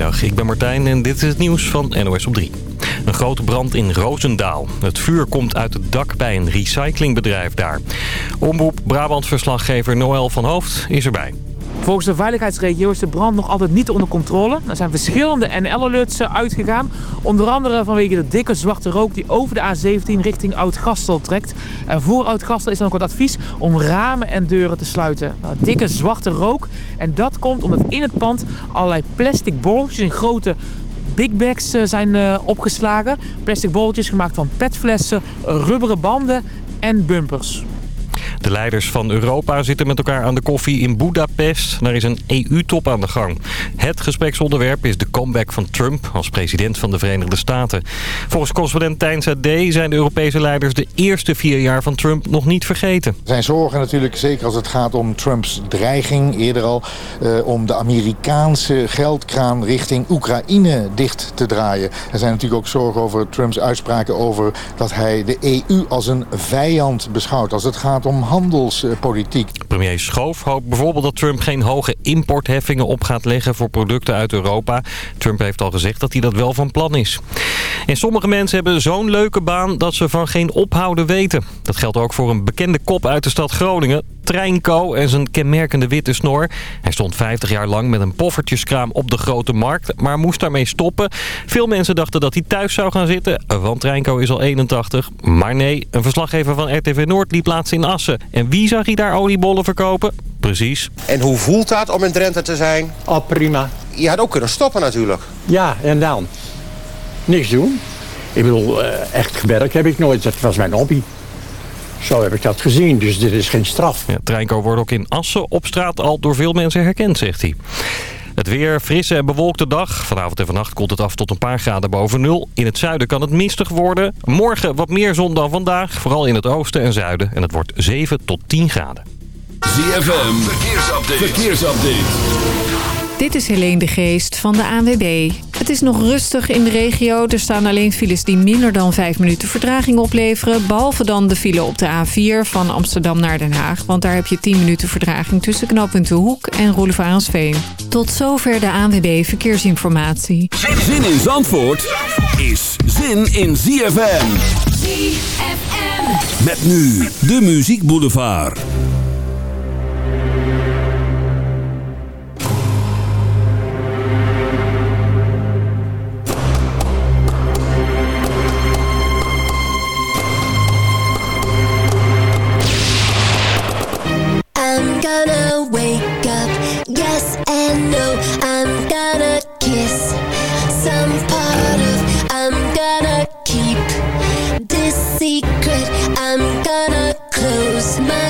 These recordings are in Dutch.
Goedemiddag, ik ben Martijn en dit is het nieuws van NOS op 3. Een grote brand in Roosendaal. Het vuur komt uit het dak bij een recyclingbedrijf daar. Omroep Brabant-verslaggever Noël van Hoofd is erbij. Volgens de veiligheidsregio is de brand nog altijd niet onder controle. Er zijn verschillende NL-alerts uitgegaan. Onder andere vanwege de dikke zwarte rook die over de A17 richting Oud-Gastel trekt. En voor Oud-Gastel is dan ook het advies om ramen en deuren te sluiten. Nou, dikke zwarte rook. En dat komt omdat in het pand allerlei plastic bolletjes in grote big bags eh, zijn uh, opgeslagen. Plastic bolletjes gemaakt van petflessen, rubberen banden en bumpers. De leiders van Europa zitten met elkaar aan de koffie in Budapest. Daar is een EU-top aan de gang. Het gespreksonderwerp is de comeback van Trump als president van de Verenigde Staten. Volgens correspondent Tijn Sade zijn de Europese leiders de eerste vier jaar van Trump nog niet vergeten. Zijn zorgen natuurlijk, zeker als het gaat om Trumps dreiging eerder al... Uh, om de Amerikaanse geldkraan richting Oekraïne dicht te draaien. Er zijn natuurlijk ook zorgen over Trumps uitspraken over dat hij de EU als een vijand beschouwt. Als het gaat om handelspolitiek. Premier Schoof hoopt bijvoorbeeld dat Trump geen hoge importheffingen op gaat leggen voor producten uit Europa. Trump heeft al gezegd dat hij dat wel van plan is. En sommige mensen hebben zo'n leuke baan dat ze van geen ophouden weten. Dat geldt ook voor een bekende kop uit de stad Groningen. Treinco en zijn kenmerkende witte snor. Hij stond 50 jaar lang met een poffertjeskraam op de Grote Markt, maar moest daarmee stoppen. Veel mensen dachten dat hij thuis zou gaan zitten, want Treinco is al 81. Maar nee, een verslaggever van RTV Noord liep laatst in Assen. En wie zag hij daar oliebollen verkopen? Precies. En hoe voelt dat om in Drenthe te zijn? Oh, prima. Je had ook kunnen stoppen natuurlijk. Ja, en dan? Niks doen. Ik bedoel, echt gewerkt heb ik nooit. Dat was mijn hobby. Zo heb ik dat gezien, dus dit is geen straf. Ja, Treinko wordt ook in Assen op straat al door veel mensen herkend, zegt hij. Het weer, frisse en bewolkte dag. Vanavond en vannacht koelt het af tot een paar graden boven nul. In het zuiden kan het mistig worden. Morgen wat meer zon dan vandaag, vooral in het oosten en zuiden. En het wordt 7 tot 10 graden. ZFM, verkeersupdate. verkeersupdate. Dit is Helene de Geest van de ANWB. Het is nog rustig in de regio. Er staan alleen files die minder dan 5 minuten vertraging opleveren. Behalve dan de file op de A4 van Amsterdam naar Den Haag. Want daar heb je 10 minuten vertraging tussen knooppunt De Hoek en Roelevarensveen. Tot zover de ANWB Verkeersinformatie. Zin in Zandvoort is zin in ZFM. ZFM. Met nu de Muziek Boulevard. I'm gonna wake up, yes and no. I'm gonna kiss some part of. I'm gonna keep this secret. I'm gonna close my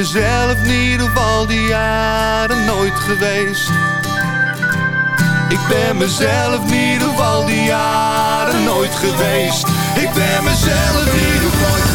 mezelf in ieder geval die jaren nooit geweest. Ik ben mezelf in ieder geval die jaren nooit geweest. Ik ben mezelf in ieder.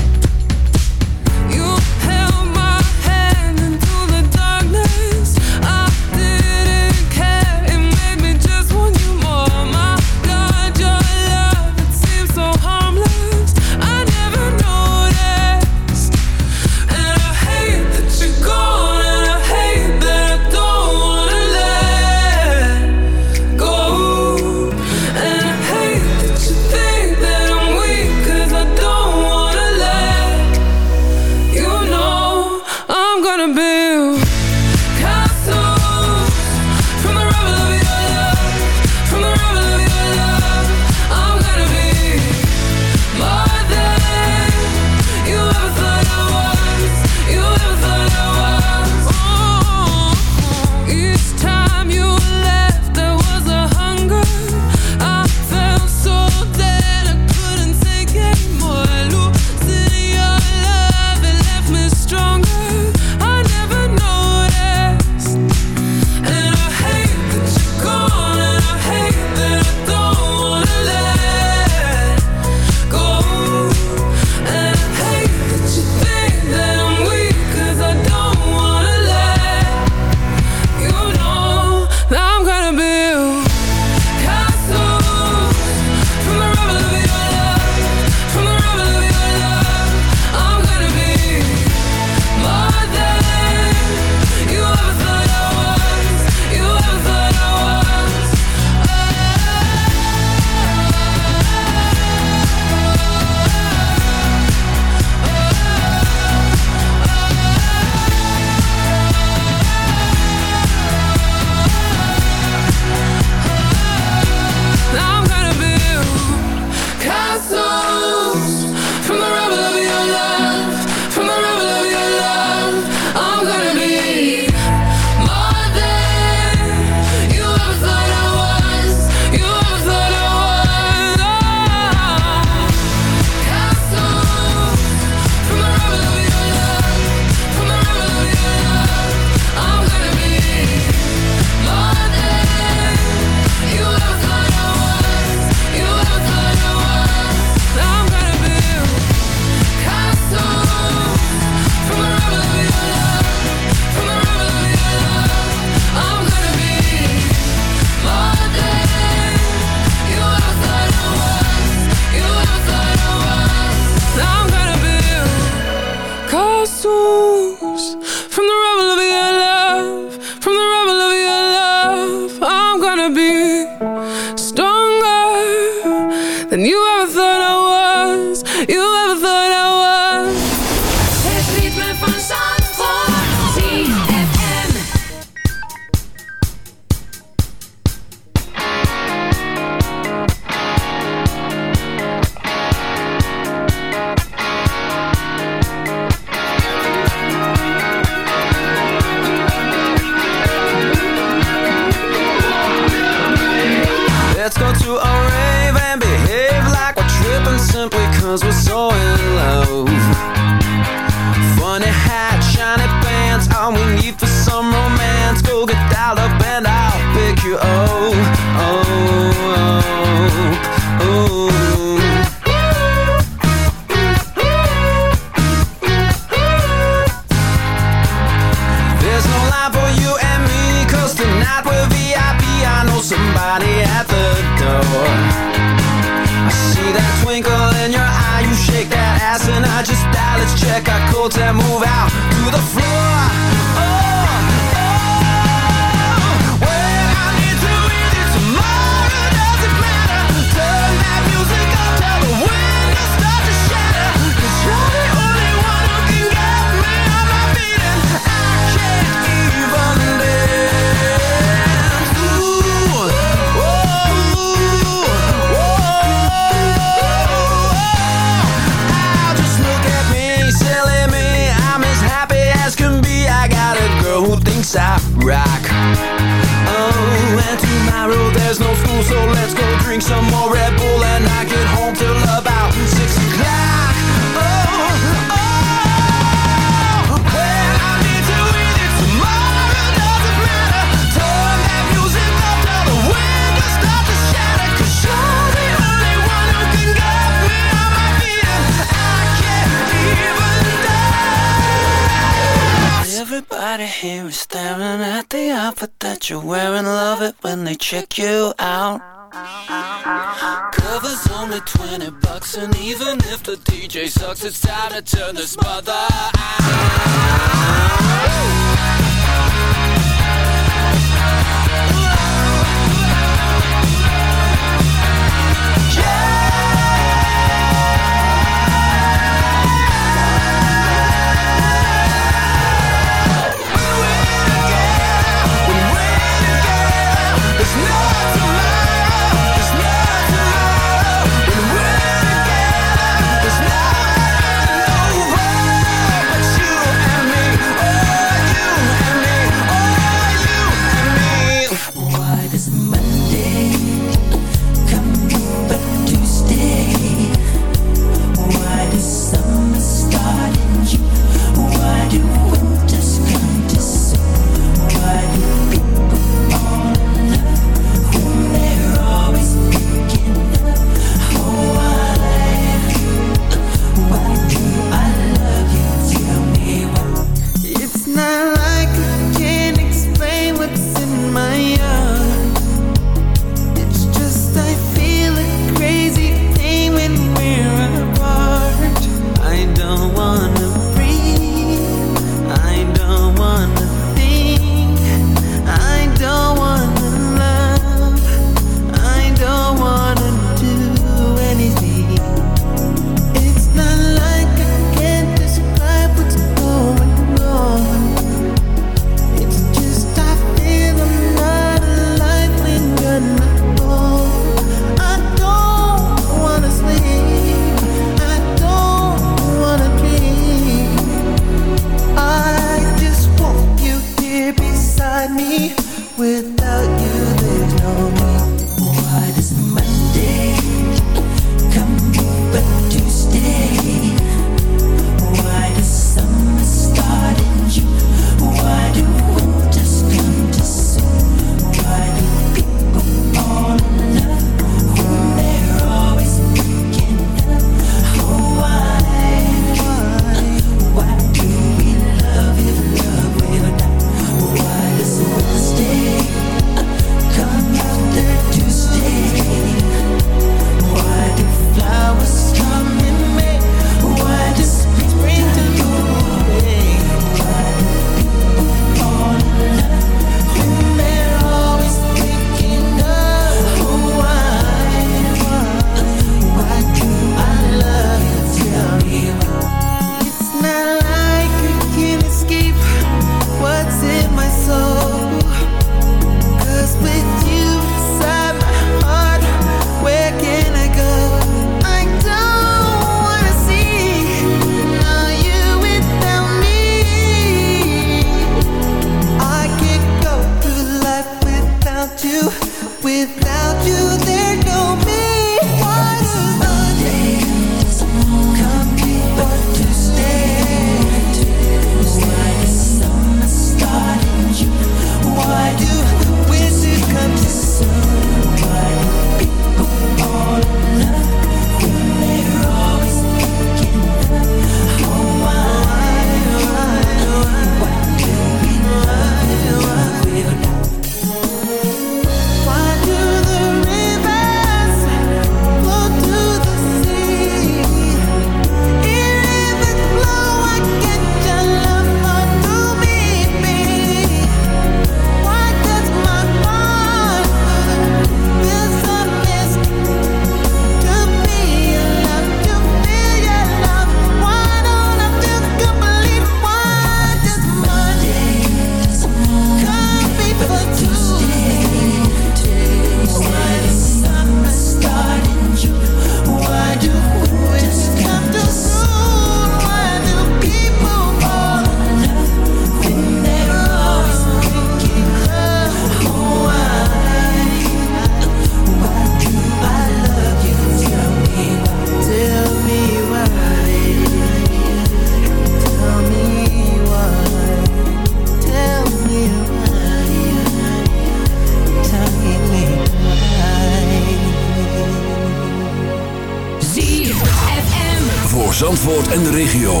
Regio.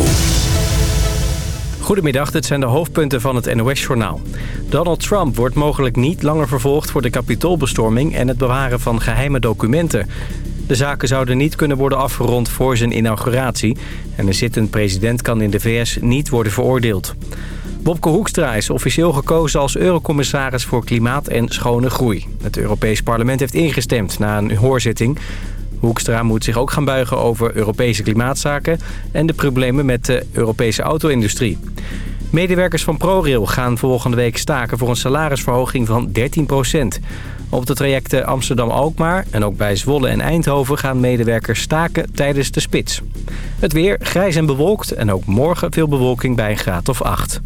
Goedemiddag, dit zijn de hoofdpunten van het NOS-journaal. Donald Trump wordt mogelijk niet langer vervolgd voor de kapitoolbestorming... en het bewaren van geheime documenten. De zaken zouden niet kunnen worden afgerond voor zijn inauguratie... en een zittend president kan in de VS niet worden veroordeeld. Bobke Hoekstra is officieel gekozen als eurocommissaris voor klimaat en schone groei. Het Europees Parlement heeft ingestemd na een hoorzitting... Hoekstra moet zich ook gaan buigen over Europese klimaatzaken... en de problemen met de Europese auto-industrie. Medewerkers van ProRail gaan volgende week staken voor een salarisverhoging van 13% Op de trajecten Amsterdam-Alkmaar en ook bij Zwolle en Eindhoven gaan medewerkers staken tijdens de spits. Het weer grijs en bewolkt en ook morgen veel bewolking bij een graad of 8.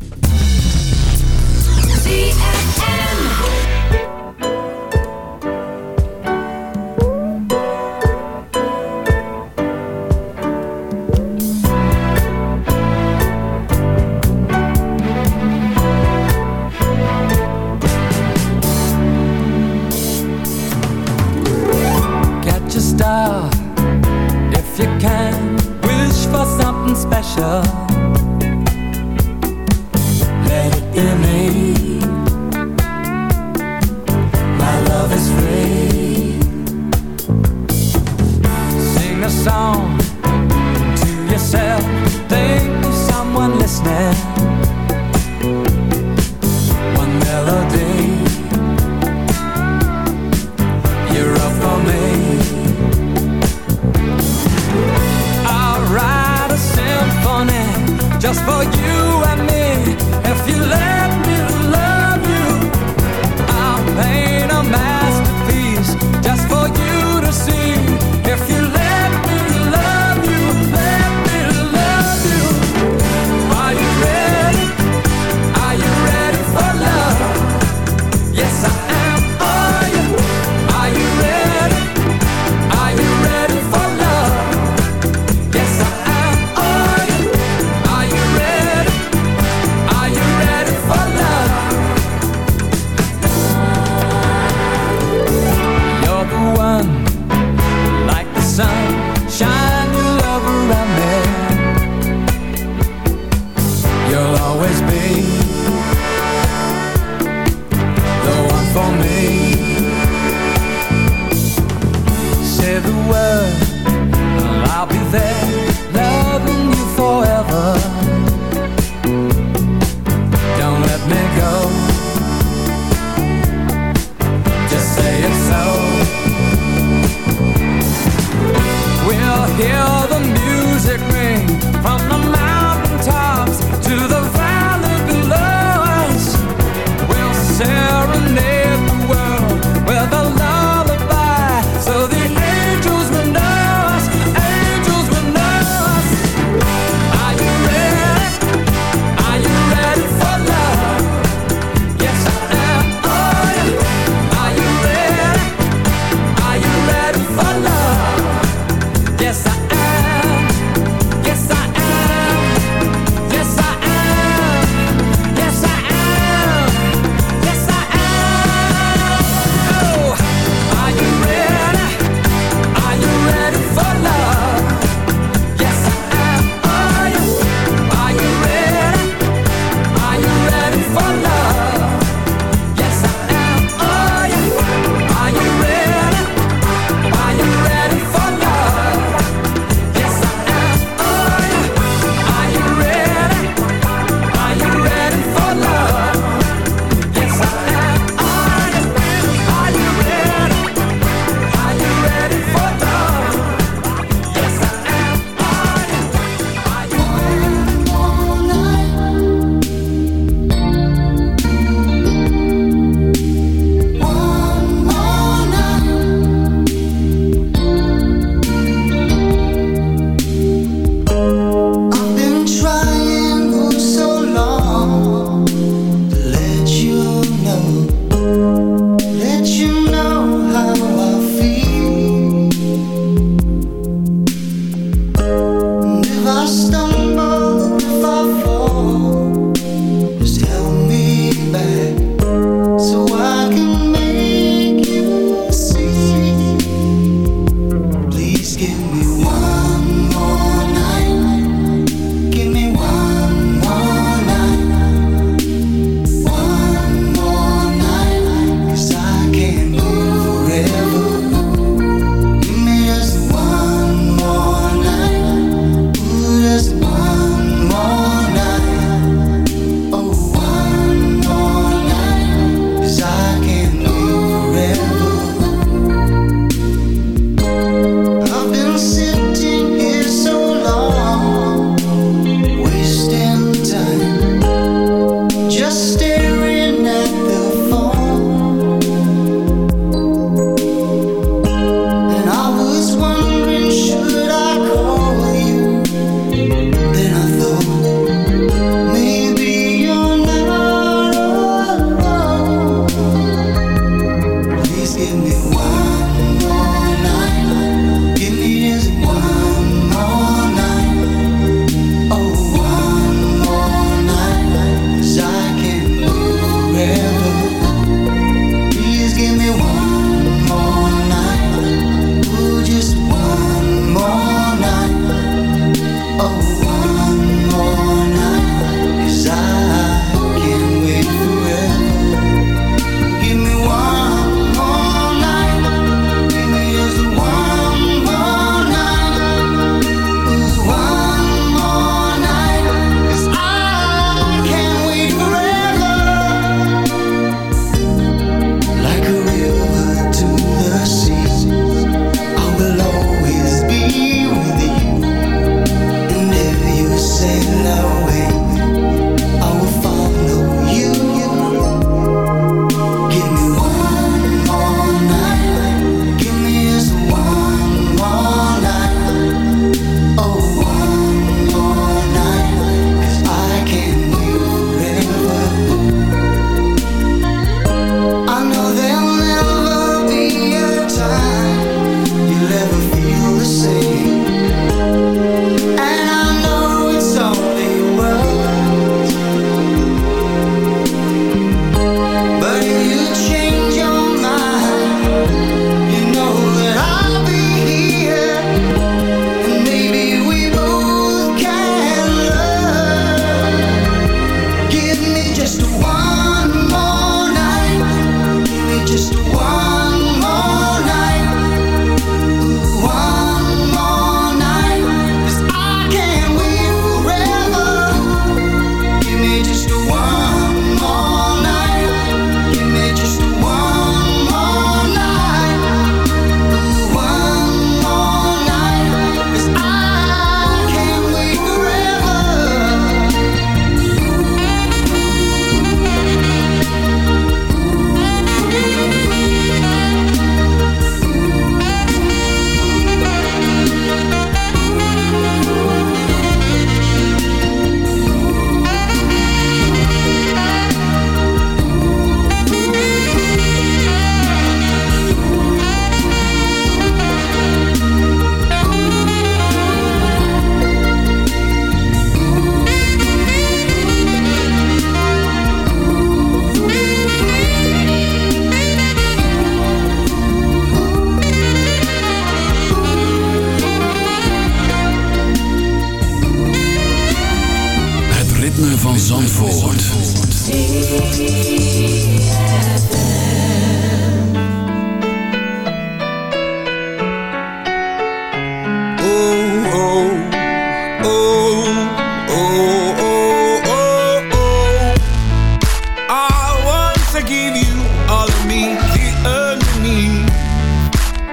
Give you all of me, the enemy.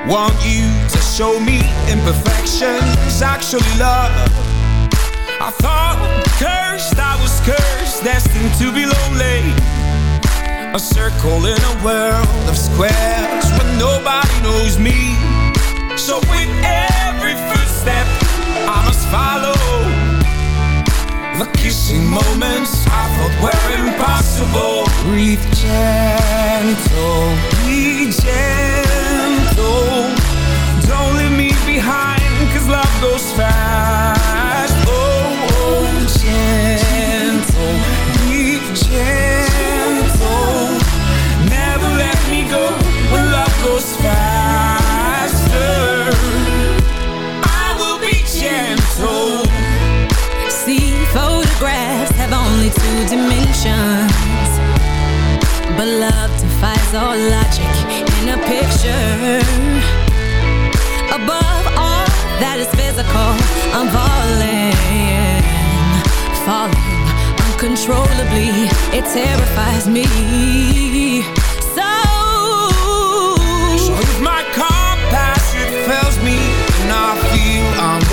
Want you to show me imperfections, actually love. I thought cursed, I was cursed, destined to be lonely. A circle in a world of squares where nobody knows me. So with every footstep I must follow The kissing moments I thought were impossible. Breathe gentle, be gentle. Don't leave me behind cause love goes fast dimensions. But love defies all logic in a picture. Above all that is physical, I'm falling, falling uncontrollably. It terrifies me.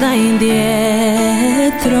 nada indietro.